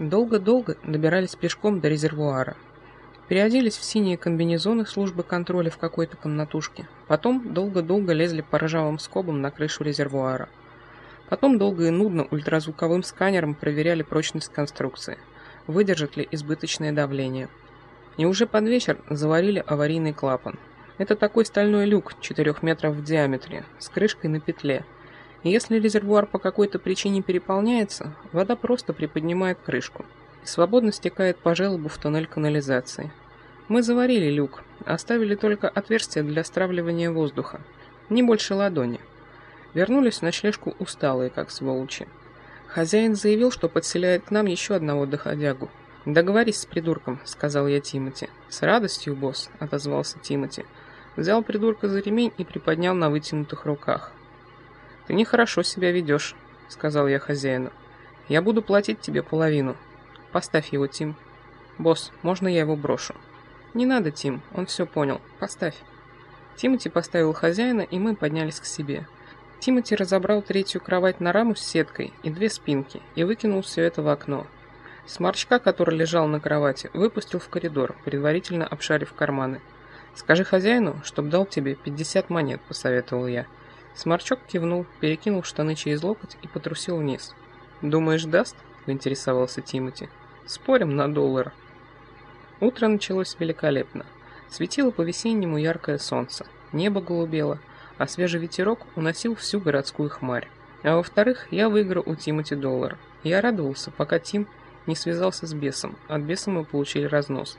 Долго-долго добирались пешком до резервуара. Переоделись в синие комбинезоны службы контроля в какой-то комнатушке. Потом долго-долго лезли по ржавым скобам на крышу резервуара. Потом долго и нудно ультразвуковым сканером проверяли прочность конструкции. Выдержит ли избыточное давление. И уже под вечер заварили аварийный клапан. Это такой стальной люк 4 метров в диаметре, с крышкой на петле. Если резервуар по какой-то причине переполняется, вода просто приподнимает крышку и свободно стекает по желобу в туннель канализации. Мы заварили люк, оставили только отверстие для стравливания воздуха, не больше ладони. Вернулись в ночлежку усталые, как сволочи. Хозяин заявил, что подселяет к нам еще одного доходягу. «Договорись с придурком», — сказал я Тимати. «С радостью, босс», — отозвался Тимати. Взял придурка за ремень и приподнял на вытянутых руках. «Ты нехорошо себя ведешь», — сказал я хозяину. «Я буду платить тебе половину. Поставь его, Тим». «Босс, можно я его брошу?» «Не надо, Тим, он все понял. Поставь». Тимати поставил хозяина, и мы поднялись к себе. Тимати разобрал третью кровать на раму с сеткой и две спинки и выкинул все это в окно. Сморчка, который лежал на кровати, выпустил в коридор, предварительно обшарив карманы. «Скажи хозяину, чтоб дал тебе 50 монет», – посоветовал я. Сморчок кивнул, перекинул штаны через локоть и потрусил вниз. «Думаешь, даст?» – поинтересовался Тимати. «Спорим на доллар». Утро началось великолепно. Светило по-весеннему яркое солнце, небо голубело, а свежий ветерок уносил всю городскую хмарь. А во-вторых, я выиграл у Тимати доллар. Я радовался, пока Тим не связался с бесом. От беса мы получили разнос.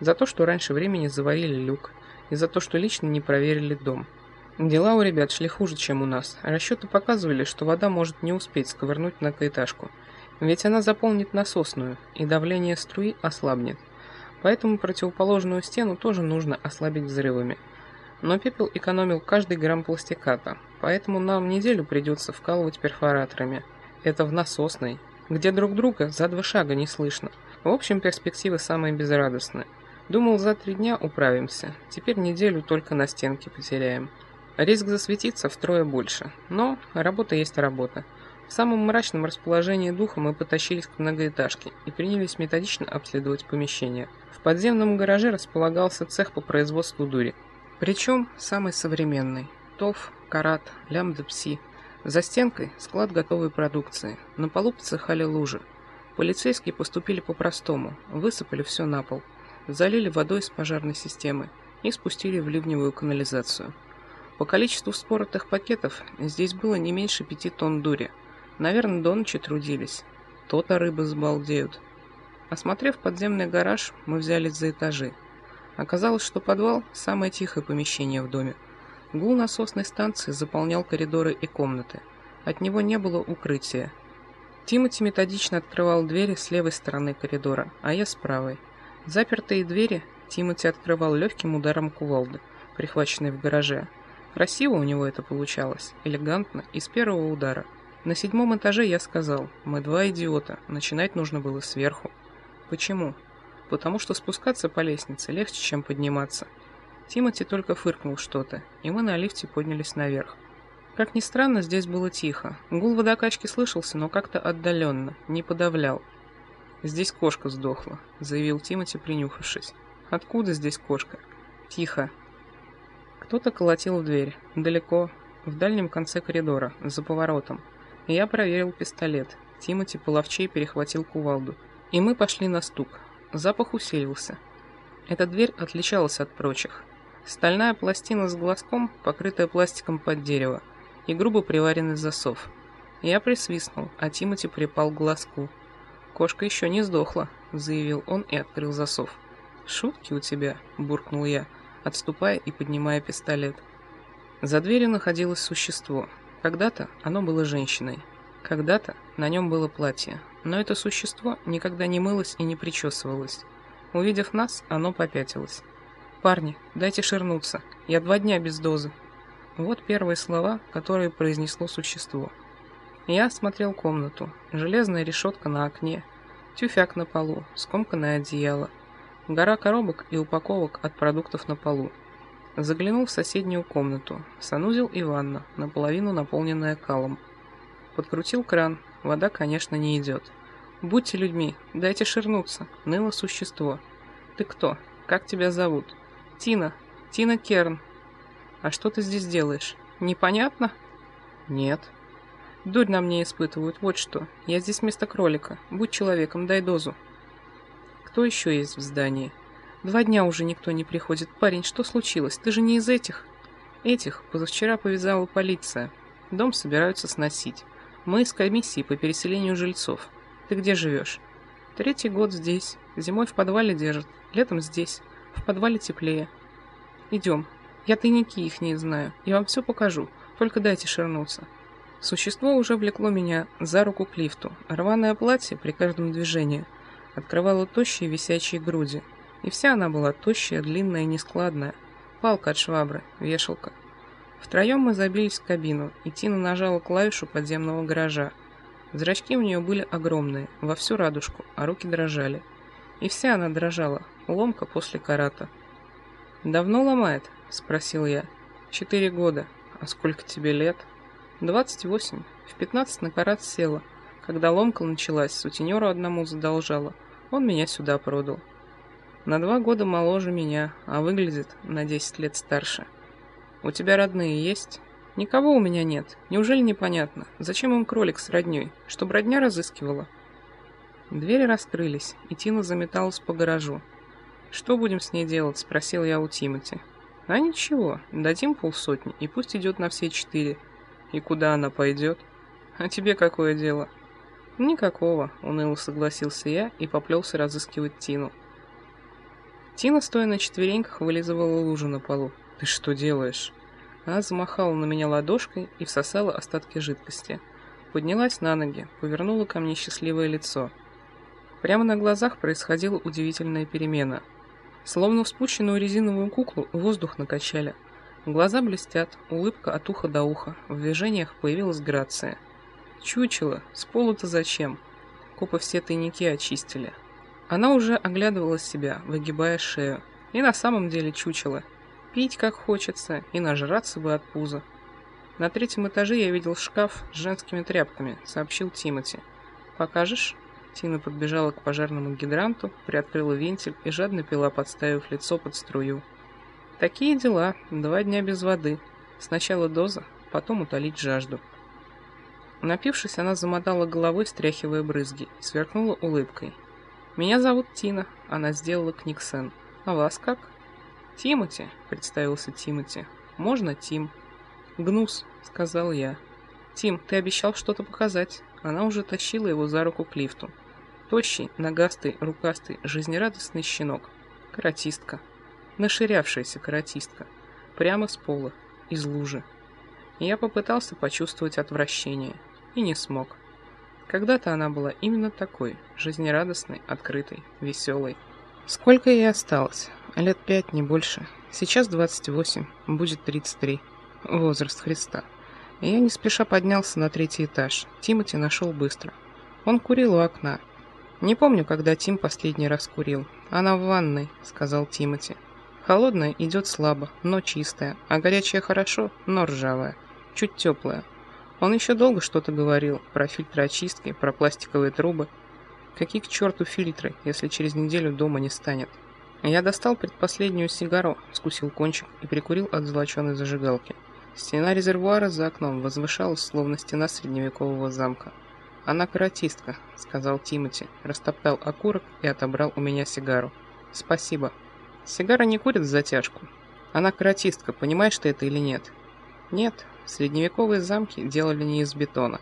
За то, что раньше времени заварили люк, и за то, что лично не проверили дом. Дела у ребят шли хуже, чем у нас. Расчеты показывали, что вода может не успеть сковырнуть многоэтажку. Ведь она заполнит насосную, и давление струи ослабнет. Поэтому противоположную стену тоже нужно ослабить взрывами. Но пепел экономил каждый грамм пластиката, поэтому нам неделю придется вкалывать перфораторами. Это в насосной, где друг друга за два шага не слышно. В общем, перспективы самые безрадостные. Думал, за три дня управимся, теперь неделю только на стенке потеряем. Риск засветиться втрое больше, но работа есть работа. В самом мрачном расположении духа мы потащились к многоэтажке и принялись методично обследовать помещение. В подземном гараже располагался цех по производству дури. Причем самый современный. ТОВ, Карат, Лямда Пси. За стенкой склад готовой продукции. На полу подсыхали лужи. Полицейские поступили по-простому, высыпали все на пол, залили водой из пожарной системы и спустили в ливневую канализацию. По количеству споротых пакетов здесь было не меньше пяти тонн дури – Наверное, до ночи трудились. То-то рыбы сбалдеют. Осмотрев подземный гараж, мы взялись за этажи. Оказалось, что подвал – самое тихое помещение в доме. Гул насосной станции заполнял коридоры и комнаты. От него не было укрытия. Тимати методично открывал двери с левой стороны коридора, а я с правой. Запертые двери Тимати открывал легким ударом кувалды, прихваченной в гараже. Красиво у него это получалось, элегантно и с первого удара – на седьмом этаже я сказал, мы два идиота, начинать нужно было сверху. Почему? Потому что спускаться по лестнице легче, чем подниматься. Тимати только фыркнул что-то, и мы на лифте поднялись наверх. Как ни странно, здесь было тихо. Гул водокачки слышался, но как-то отдаленно, не подавлял. «Здесь кошка сдохла», — заявил Тимати, принюхавшись. «Откуда здесь кошка?» «Тихо». Кто-то колотил в дверь. Далеко, в дальнем конце коридора, за поворотом. Я проверил пистолет. Тимати половчей перехватил кувалду. И мы пошли на стук. Запах усилился. Эта дверь отличалась от прочих. Стальная пластина с глазком, покрытая пластиком под дерево, и грубо приваренный засов. Я присвистнул, а Тимати припал к глазку. «Кошка еще не сдохла», — заявил он и открыл засов. «Шутки у тебя», — буркнул я, отступая и поднимая пистолет. За дверью находилось существо, когда-то оно было женщиной. Когда-то на нем было платье. Но это существо никогда не мылось и не причесывалось. Увидев нас, оно попятилось. «Парни, дайте ширнуться. Я два дня без дозы». Вот первые слова, которые произнесло существо. Я осмотрел комнату. Железная решетка на окне. Тюфяк на полу, скомканное одеяло. Гора коробок и упаковок от продуктов на полу. Заглянул в соседнюю комнату. Санузел и ванна, наполовину наполненная калом. Подкрутил кран. Вода, конечно, не идет. Будьте людьми, дайте ширнуться, ныло существо. Ты кто? Как тебя зовут? Тина. Тина Керн. А что ты здесь делаешь? Непонятно? Нет. Дурь на мне испытывают, вот что. Я здесь вместо кролика. Будь человеком, дай дозу. Кто еще есть в здании? Два дня уже никто не приходит. Парень, что случилось? Ты же не из этих? Этих позавчера повязала полиция. Дом собираются сносить. Мы из комиссии по переселению жильцов. Ты где живешь? Третий год здесь. Зимой в подвале держат. Летом здесь. В подвале теплее. Идем. Я тайники их не знаю. Я вам все покажу. Только дайте ширнуться. Существо уже влекло меня за руку к лифту. Рваное платье при каждом движении открывало тощие висячие груди. И вся она была тощая, длинная и нескладная. Палка от швабры, вешалка. Втроем мы забились в кабину, и Тина нажала клавишу подземного гаража. Зрачки у нее были огромные, во всю радужку, а руки дрожали. И вся она дрожала, ломка после карата. «Давно ломает?» – спросил я. «Четыре года. А сколько тебе лет?» «Двадцать восемь. В пятнадцать на карат села. Когда ломка началась, сутенеру одному задолжала. Он меня сюда продал. На два года моложе меня, а выглядит на десять лет старше. У тебя родные есть? Никого у меня нет. Неужели непонятно? Зачем им кролик с родней? Чтоб родня разыскивала? Двери раскрылись, и Тина заметалась по гаражу. «Что будем с ней делать?» – спросил я у Тимати. «А ничего, дадим полсотни, и пусть идет на все четыре. И куда она пойдет? А тебе какое дело?» «Никакого», – уныло согласился я и поплелся разыскивать Тину. Тина, стоя на четвереньках, вылизывала лужу на полу. «Ты что делаешь?» Она замахала на меня ладошкой и всосала остатки жидкости. Поднялась на ноги, повернула ко мне счастливое лицо. Прямо на глазах происходила удивительная перемена. Словно в спущенную резиновую куклу воздух накачали. Глаза блестят, улыбка от уха до уха, в движениях появилась грация. Чучело, с полу-то зачем? Копы все тайники очистили, она уже оглядывала себя, выгибая шею. И на самом деле чучело. Пить как хочется, и нажраться бы от пуза. На третьем этаже я видел шкаф с женскими тряпками, сообщил Тимати. «Покажешь?» Тина подбежала к пожарному гидранту, приоткрыла вентиль и жадно пила, подставив лицо под струю. Такие дела. Два дня без воды. Сначала доза, потом утолить жажду. Напившись, она замотала головой, стряхивая брызги, и сверкнула улыбкой. «Меня зовут Тина», — она сделала книгсен. «А вас как?» «Тимати», — представился Тимати. «Можно Тим?» «Гнус», — сказал я. «Тим, ты обещал что-то показать». Она уже тащила его за руку к лифту. Тощий, ногастый, рукастый, жизнерадостный щенок. Каратистка. Наширявшаяся каратистка. Прямо с пола, из лужи. Я попытался почувствовать отвращение. И не смог. Когда-то она была именно такой, жизнерадостной, открытой, веселой. Сколько ей осталось? Лет пять, не больше. Сейчас 28, будет 33. Возраст Христа. Я не спеша поднялся на третий этаж. Тимати нашел быстро. Он курил у окна. Не помню, когда Тим последний раз курил. Она в ванной, сказал Тимати. Холодная идет слабо, но чистая, а горячая хорошо, но ржавая. Чуть теплая. Он еще долго что-то говорил про фильтры очистки, про пластиковые трубы. Какие к черту фильтры, если через неделю дома не станет? Я достал предпоследнюю сигару, скусил кончик и прикурил от золоченой зажигалки. Стена резервуара за окном возвышалась, словно стена средневекового замка. «Она каратистка», — сказал Тимати, растоптал окурок и отобрал у меня сигару. «Спасибо. Сигара не курит в затяжку. Она каратистка, понимаешь ты это или нет?» «Нет, Средневековые замки делали не из бетона.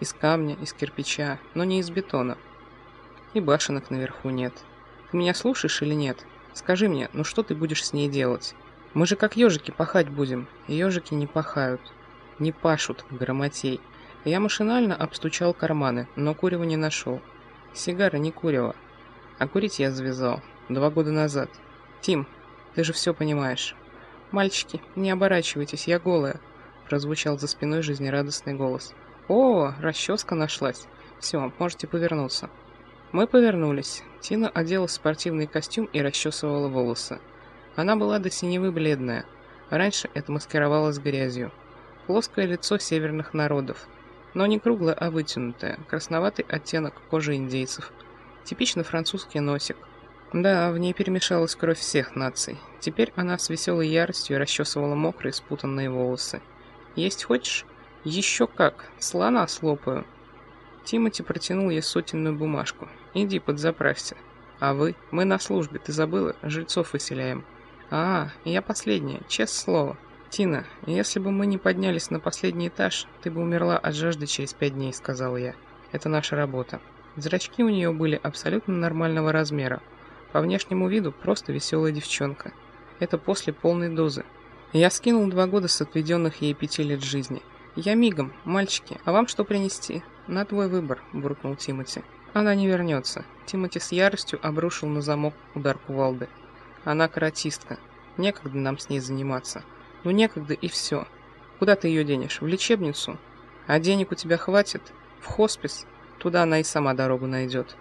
Из камня, из кирпича, но не из бетона. И башенок наверху нет. Ты меня слушаешь или нет? Скажи мне, ну что ты будешь с ней делать? Мы же как ежики пахать будем. ежики не пахают. Не пашут, громотей. Я машинально обстучал карманы, но курева не нашел. Сигара не курева. А курить я завязал. Два года назад. Тим, ты же все понимаешь. Мальчики, не оборачивайтесь, я голая прозвучал за спиной жизнерадостный голос. «О, расческа нашлась! Все, можете повернуться». Мы повернулись. Тина одела спортивный костюм и расчесывала волосы. Она была до синевы бледная. Раньше это маскировалось грязью. Плоское лицо северных народов. но не круглая, а вытянутая, красноватый оттенок кожи индейцев. Типично французский носик. Да, в ней перемешалась кровь всех наций. Теперь она с веселой яростью расчесывала мокрые спутанные волосы. «Есть хочешь?» «Еще как! Слона слопаю!» Тимати протянул ей сотенную бумажку. «Иди, подзаправься». «А вы? Мы на службе, ты забыла? Жильцов выселяем». «А, я последняя, честное слово». «Тина, если бы мы не поднялись на последний этаж, ты бы умерла от жажды через пять дней», — сказал я. «Это наша работа». Зрачки у нее были абсолютно нормального размера. По внешнему виду просто веселая девчонка. Это после полной дозы. Я скинул два года с отведенных ей пяти лет жизни. «Я мигом, мальчики, а вам что принести?» «На твой выбор», — буркнул Тимати. «Она не вернется». Тимати с яростью обрушил на замок удар кувалды. «Она каратистка. Некогда нам с ней заниматься». Ну некогда и все. Куда ты ее денешь? В лечебницу? А денег у тебя хватит? В хоспис? Туда она и сама дорогу найдет.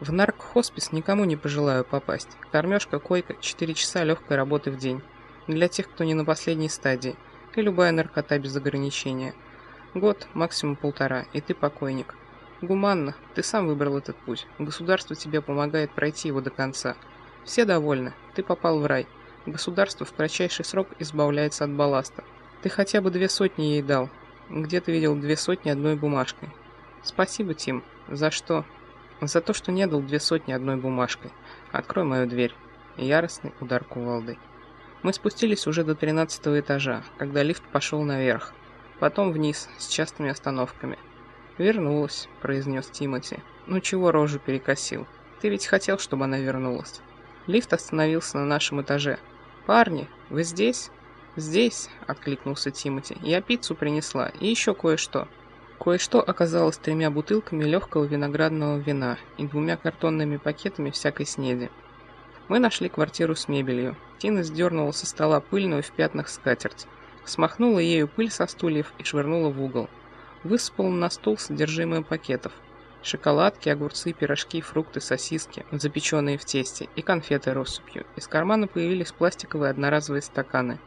В наркхоспис никому не пожелаю попасть. Кормежка, койка, 4 часа легкой работы в день. Для тех, кто не на последней стадии. И любая наркота без ограничения. Год, максимум полтора, и ты покойник. Гуманно, ты сам выбрал этот путь. Государство тебе помогает пройти его до конца. Все довольны, ты попал в рай. Государство в кратчайший срок избавляется от балласта. Ты хотя бы две сотни ей дал. Где ты видел две сотни одной бумажкой? Спасибо, Тим. За что? За то, что не дал две сотни одной бумажкой. Открой мою дверь. Яростный удар кувалдой. Мы спустились уже до тринадцатого этажа, когда лифт пошел наверх. Потом вниз, с частыми остановками. «Вернулась», — произнес Тимати. «Ну чего рожу перекосил? Ты ведь хотел, чтобы она вернулась». Лифт остановился на нашем этаже. «Парни, вы здесь?» «Здесь», — откликнулся Тимати. «Я пиццу принесла и еще кое-что». Кое-что оказалось тремя бутылками легкого виноградного вина и двумя картонными пакетами всякой снеди. Мы нашли квартиру с мебелью. Тина сдернула со стола пыльную в пятнах скатерть, смахнула ею пыль со стульев и швырнула в угол. Высыпала на стол содержимое пакетов — Шоколадки, огурцы, пирожки, фрукты, сосиски, запеченные в тесте, и конфеты россыпью. Из кармана появились пластиковые одноразовые стаканы.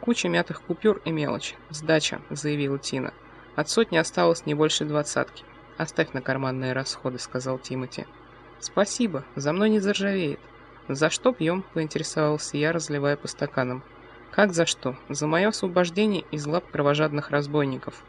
Куча мятых купюр и мелочь. «Сдача», — заявила Тина. «От сотни осталось не больше двадцатки. Оставь на карманные расходы», — сказал Тимати. «Спасибо, за мной не заржавеет». «За что пьем?» — поинтересовался я, разливая по стаканам. «Как за что? За мое освобождение из лап кровожадных разбойников».